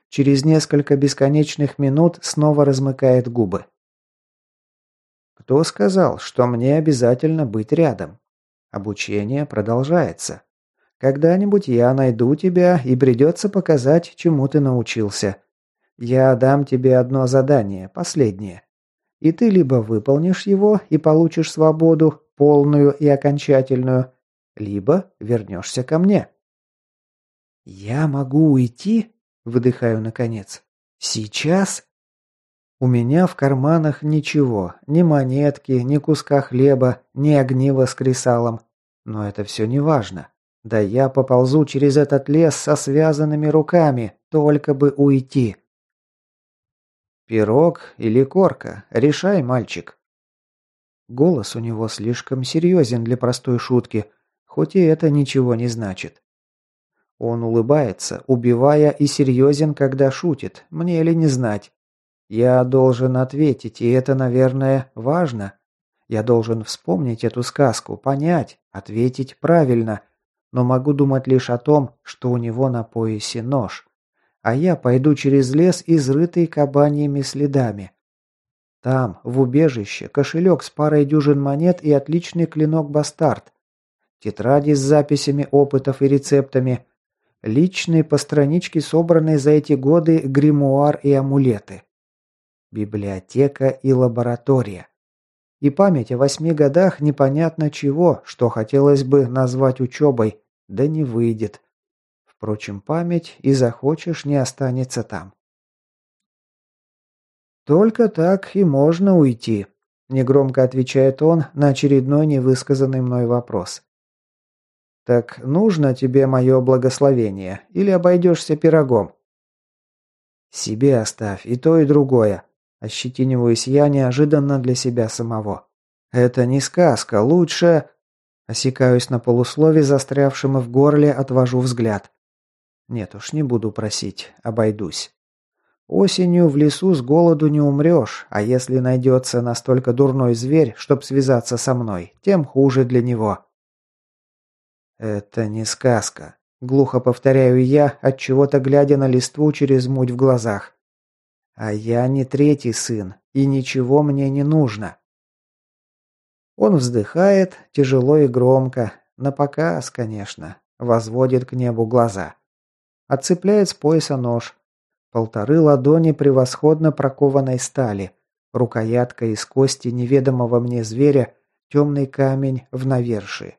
Через несколько бесконечных минут снова размыкает губы. кто сказал, что мне обязательно быть рядом? Обучение продолжается. Когда-нибудь я найду тебя и придется показать, чему ты научился. Я дам тебе одно задание, последнее. И ты либо выполнишь его и получишь свободу, полную и окончательную, либо вернешься ко мне. «Я могу уйти?» – выдыхаю наконец. «Сейчас?» У меня в карманах ничего, ни монетки, ни куска хлеба, ни огнива с кресалом. Но это все не важно. Да я поползу через этот лес со связанными руками, только бы уйти. Пирог или корка? Решай, мальчик. Голос у него слишком серьезен для простой шутки, хоть и это ничего не значит. Он улыбается, убивая, и серьезен, когда шутит, мне ли не знать. Я должен ответить, и это, наверное, важно. Я должен вспомнить эту сказку, понять, ответить правильно, но могу думать лишь о том, что у него на поясе нож. А я пойду через лес, изрытый кабаньими следами. Там, в убежище, кошелек с парой дюжин монет и отличный клинок-бастард. Тетради с записями опытов и рецептами. Личные по страничке собранные за эти годы гримуар и амулеты библиотека и лаборатория. И память о восьми годах непонятно чего, что хотелось бы назвать учебой, да не выйдет. Впрочем, память и захочешь не останется там. «Только так и можно уйти», – негромко отвечает он на очередной невысказанный мной вопрос. «Так нужно тебе мое благословение или обойдешься пирогом?» «Себе оставь и то, и другое», Ощетиниваюсь я неожиданно для себя самого. «Это не сказка, лучше...» Осекаюсь на полуслове, застрявшем в горле, отвожу взгляд. Нет уж, не буду просить, обойдусь. Осенью в лесу с голоду не умрешь, а если найдется настолько дурной зверь, чтоб связаться со мной, тем хуже для него. Это не сказка. Глухо повторяю я, от чего то глядя на листву через муть в глазах. А я не третий сын, и ничего мне не нужно. Он вздыхает, тяжело и громко, на показ, конечно, возводит к небу глаза. Отцепляет с пояса нож. Полторы ладони превосходно прокованной стали, рукоятка из кости неведомого мне зверя, темный камень в навершии.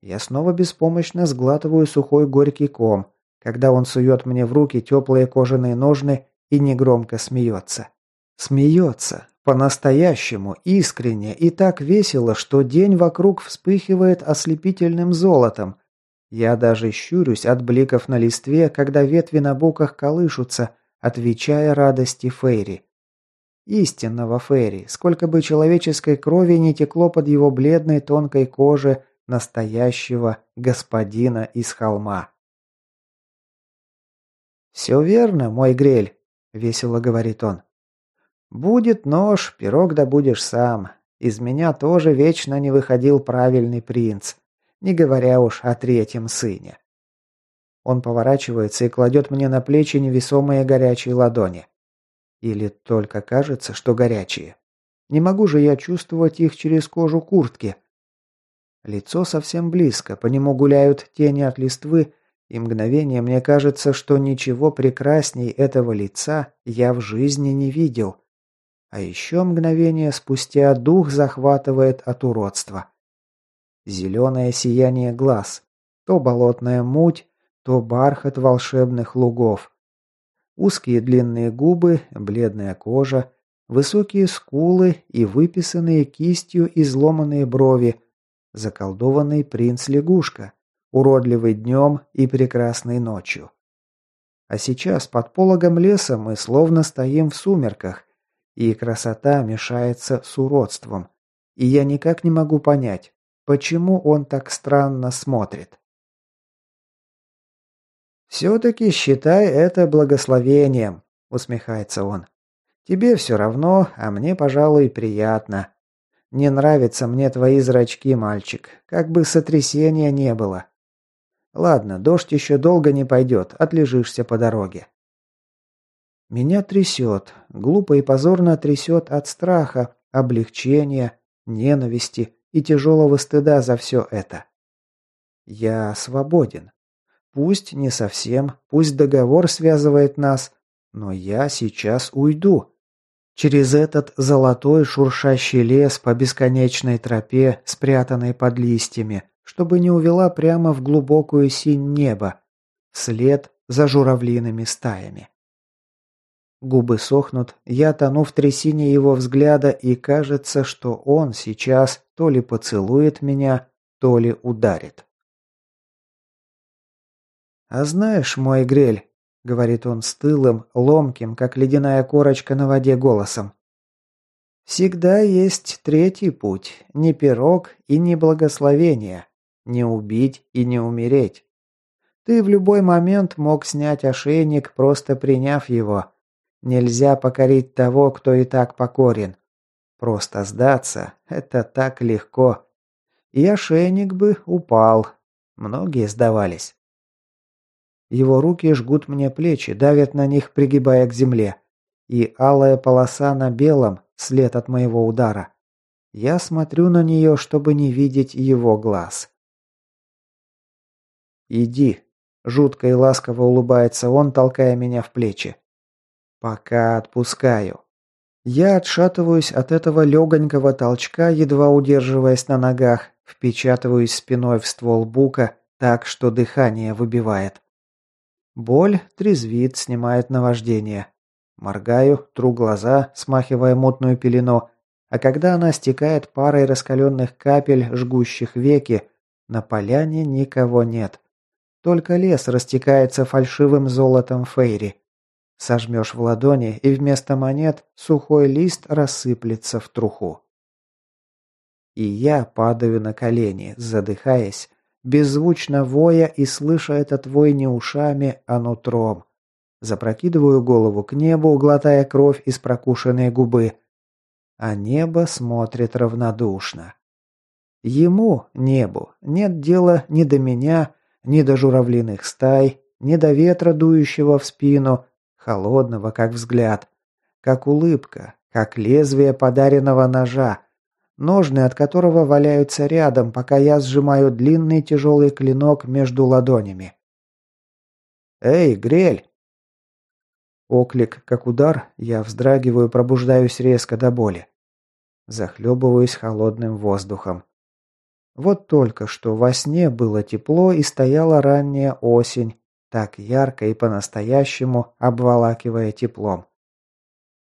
Я снова беспомощно сглатываю сухой горький ком, когда он сует мне в руки теплые кожаные ножны и негромко смеется. Смеется. По-настоящему, искренне и так весело, что день вокруг вспыхивает ослепительным золотом. Я даже щурюсь от бликов на листве, когда ветви на боках колышутся, отвечая радости Фейри. Истинного Фейри, сколько бы человеческой крови не текло под его бледной тонкой коже настоящего господина из холма. «Все верно, мой грель», – весело говорит он. «Будет нож, пирог добудешь сам. Из меня тоже вечно не выходил правильный принц, не говоря уж о третьем сыне». Он поворачивается и кладет мне на плечи невесомые горячие ладони. Или только кажется, что горячие. Не могу же я чувствовать их через кожу куртки. Лицо совсем близко, по нему гуляют тени от листвы, и мгновение мне кажется, что ничего прекрасней этого лица я в жизни не видел. А еще мгновение спустя дух захватывает от уродства. Зеленое сияние глаз, то болотная муть, то бархат волшебных лугов. Узкие длинные губы, бледная кожа, высокие скулы и выписанные кистью изломанные брови. Заколдованный принц-лягушка уродливый днем и прекрасной ночью. А сейчас под пологом леса мы словно стоим в сумерках, и красота мешается с уродством. И я никак не могу понять, почему он так странно смотрит. «Все-таки считай это благословением», — усмехается он. «Тебе все равно, а мне, пожалуй, приятно. Не нравятся мне твои зрачки, мальчик, как бы сотрясения не было. Ладно, дождь еще долго не пойдет, отлежишься по дороге. Меня трясет, глупо и позорно трясет от страха, облегчения, ненависти и тяжелого стыда за все это. Я свободен. Пусть не совсем, пусть договор связывает нас, но я сейчас уйду. Через этот золотой шуршащий лес по бесконечной тропе, спрятанной под листьями, чтобы не увела прямо в глубокую синь неба, вслед за журавлиными стаями. Губы сохнут, я тону в трясине его взгляда, и кажется, что он сейчас то ли поцелует меня, то ли ударит. «А знаешь, мой грель, — говорит он стылым, ломким, как ледяная корочка на воде голосом. «Всегда есть третий путь, не пирог и не благословение, не убить и не умереть. Ты в любой момент мог снять ошейник, просто приняв его. Нельзя покорить того, кто и так покорен. Просто сдаться — это так легко. И ошейник бы упал. Многие сдавались. Его руки жгут мне плечи, давят на них, пригибая к земле. И алая полоса на белом – след от моего удара. Я смотрю на нее, чтобы не видеть его глаз. «Иди», – жутко и ласково улыбается он, толкая меня в плечи. «Пока отпускаю». Я отшатываюсь от этого легонького толчка, едва удерживаясь на ногах, впечатываюсь спиной в ствол бука, так что дыхание выбивает. Боль трезвит, снимает наваждение. Моргаю, тру глаза, смахивая мутную пелену, а когда она стекает парой раскаленных капель, жгущих веки, на поляне никого нет. Только лес растекается фальшивым золотом фейри. Сожмешь в ладони, и вместо монет сухой лист рассыплется в труху. И я падаю на колени, задыхаясь, беззвучно воя и слыша этот вой не ушами, а нутром. Запрокидываю голову к небу, глотая кровь из прокушенной губы. А небо смотрит равнодушно. Ему, небу, нет дела ни до меня, ни до журавлиных стай, ни до ветра, дующего в спину, холодного, как взгляд, как улыбка, как лезвие подаренного ножа, ножны от которого валяются рядом, пока я сжимаю длинный тяжелый клинок между ладонями. «Эй, Грель!» Оклик, как удар, я вздрагиваю, пробуждаюсь резко до боли. Захлебываюсь холодным воздухом. Вот только что во сне было тепло и стояла ранняя осень, так ярко и по-настоящему обволакивая теплом.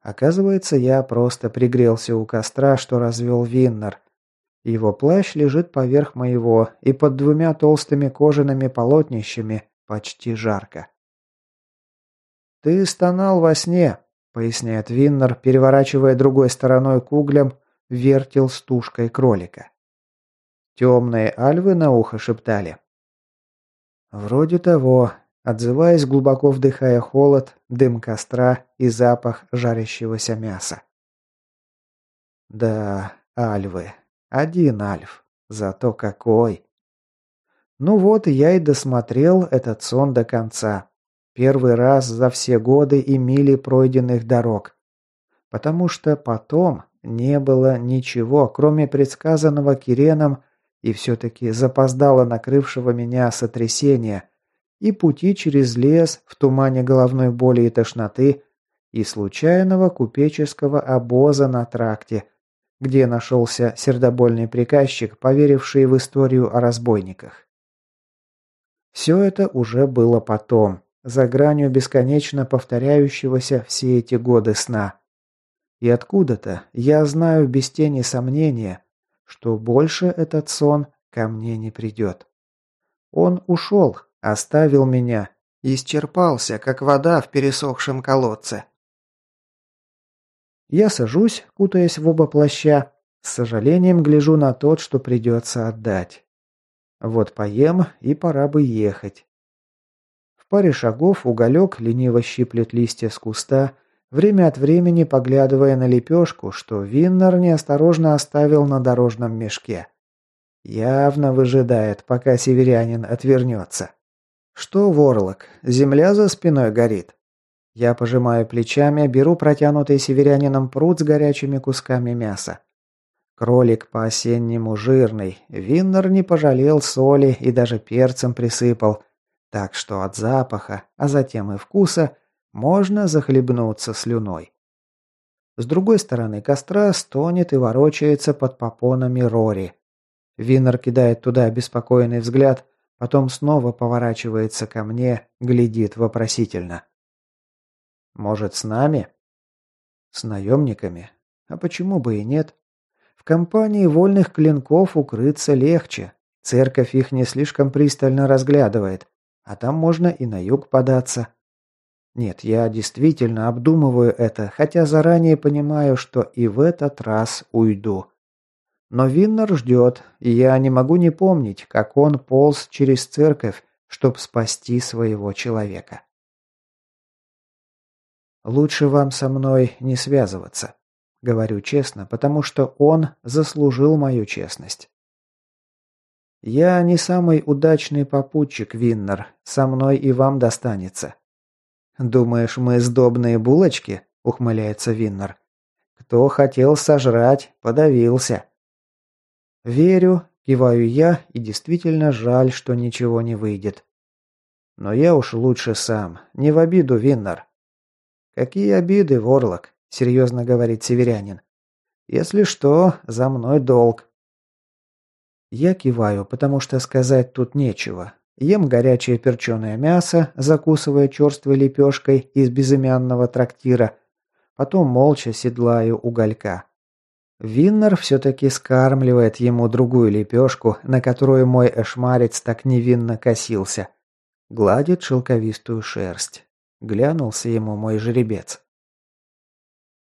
Оказывается, я просто пригрелся у костра, что развел Виннер. Его плащ лежит поверх моего, и под двумя толстыми кожаными полотнищами почти жарко. «Ты стонал во сне», — поясняет Виннер, переворачивая другой стороной к углям, вертел с тушкой кролика. Темные альвы на ухо шептали. «Вроде того», отзываясь, глубоко вдыхая холод, дым костра и запах жарящегося мяса. Да, альвы. Один альф. Зато какой. Ну вот, я и досмотрел этот сон до конца. Первый раз за все годы и мили пройденных дорог. Потому что потом не было ничего, кроме предсказанного Киреном и все-таки запоздало накрывшего меня сотрясения, и пути через лес в тумане головной боли и тошноты, и случайного купеческого обоза на тракте, где нашелся сердобольный приказчик, поверивший в историю о разбойниках. Все это уже было потом, за гранью бесконечно повторяющегося все эти годы сна. И откуда-то я знаю без тени сомнения, что больше этот сон ко мне не придет. Он ушел, Оставил меня. Исчерпался, как вода в пересохшем колодце. Я сажусь, кутаясь в оба плаща. С сожалением гляжу на тот, что придется отдать. Вот поем, и пора бы ехать. В паре шагов уголек лениво щиплет листья с куста, время от времени поглядывая на лепешку, что Виннер неосторожно оставил на дорожном мешке. Явно выжидает, пока северянин отвернется. «Что, Ворлок, земля за спиной горит?» Я пожимаю плечами, беру протянутый северянином пруд с горячими кусками мяса. Кролик по-осеннему жирный, Виннер не пожалел соли и даже перцем присыпал, так что от запаха, а затем и вкуса, можно захлебнуться слюной. С другой стороны костра стонет и ворочается под попонами Рори. Виннер кидает туда обеспокоенный взгляд, потом снова поворачивается ко мне, глядит вопросительно. «Может, с нами?» «С наемниками? А почему бы и нет?» В компании вольных клинков укрыться легче. Церковь их не слишком пристально разглядывает, а там можно и на юг податься. Нет, я действительно обдумываю это, хотя заранее понимаю, что и в этот раз уйду. Но Виннер ждет, и я не могу не помнить, как он полз через церковь, чтобы спасти своего человека. Лучше вам со мной не связываться. Говорю честно, потому что он заслужил мою честность. Я не самый удачный попутчик, Виннер. Со мной и вам достанется. «Думаешь, мы сдобные булочки?» – ухмыляется Виннер. «Кто хотел сожрать, подавился». «Верю», – киваю я, и действительно жаль, что ничего не выйдет. «Но я уж лучше сам, не в обиду, Виннер». «Какие обиды, Ворлок?» – серьезно говорит северянин. «Если что, за мной долг». Я киваю, потому что сказать тут нечего. Ем горячее перченое мясо, закусывая черствой лепешкой из безымянного трактира. Потом молча седлаю Уголька. Виннер все-таки скармливает ему другую лепешку, на которую мой эшмарец так невинно косился. Гладит шелковистую шерсть. Глянулся ему мой жеребец.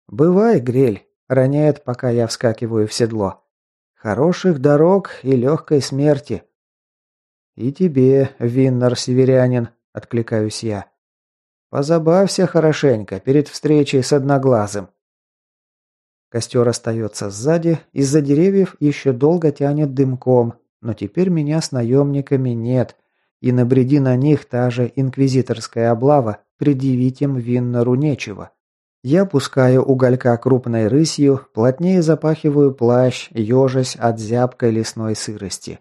«Бывай, грель», — роняет, пока я вскакиваю в седло. «Хороших дорог и легкой смерти». «И тебе, Виннер-северянин», — откликаюсь я. «Позабавься хорошенько перед встречей с Одноглазым». Костер остается сзади, из-за деревьев еще долго тянет дымком, но теперь меня с наемниками нет, и набреди на них та же инквизиторская облава, предъявить им Виннеру нечего. Я пускаю уголька крупной рысью, плотнее запахиваю плащ, ежась от зябкой лесной сырости.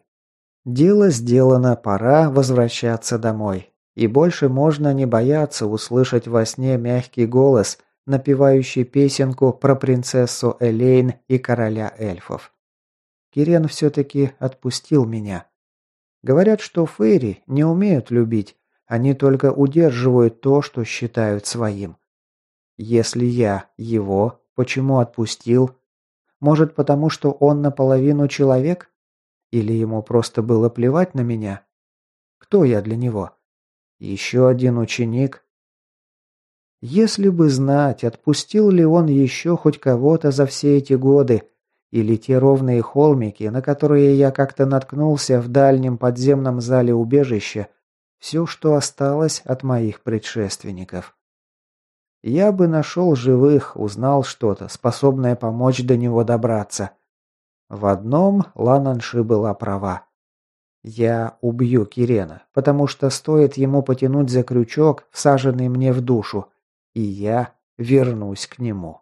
Дело сделано, пора возвращаться домой. И больше можно не бояться услышать во сне мягкий голос, напевающий песенку про принцессу Элейн и короля эльфов. Кирен все-таки отпустил меня. Говорят, что фейри не умеют любить, они только удерживают то, что считают своим. Если я его, почему отпустил? Может, потому что он наполовину человек? Или ему просто было плевать на меня? Кто я для него? Еще один ученик? Если бы знать, отпустил ли он еще хоть кого-то за все эти годы, или те ровные холмики, на которые я как-то наткнулся в дальнем подземном зале убежища, все, что осталось от моих предшественников. Я бы нашел живых, узнал что-то, способное помочь до него добраться. В одном Лананши была права. Я убью Кирена, потому что стоит ему потянуть за крючок, всаженный мне в душу, и я вернусь к нему.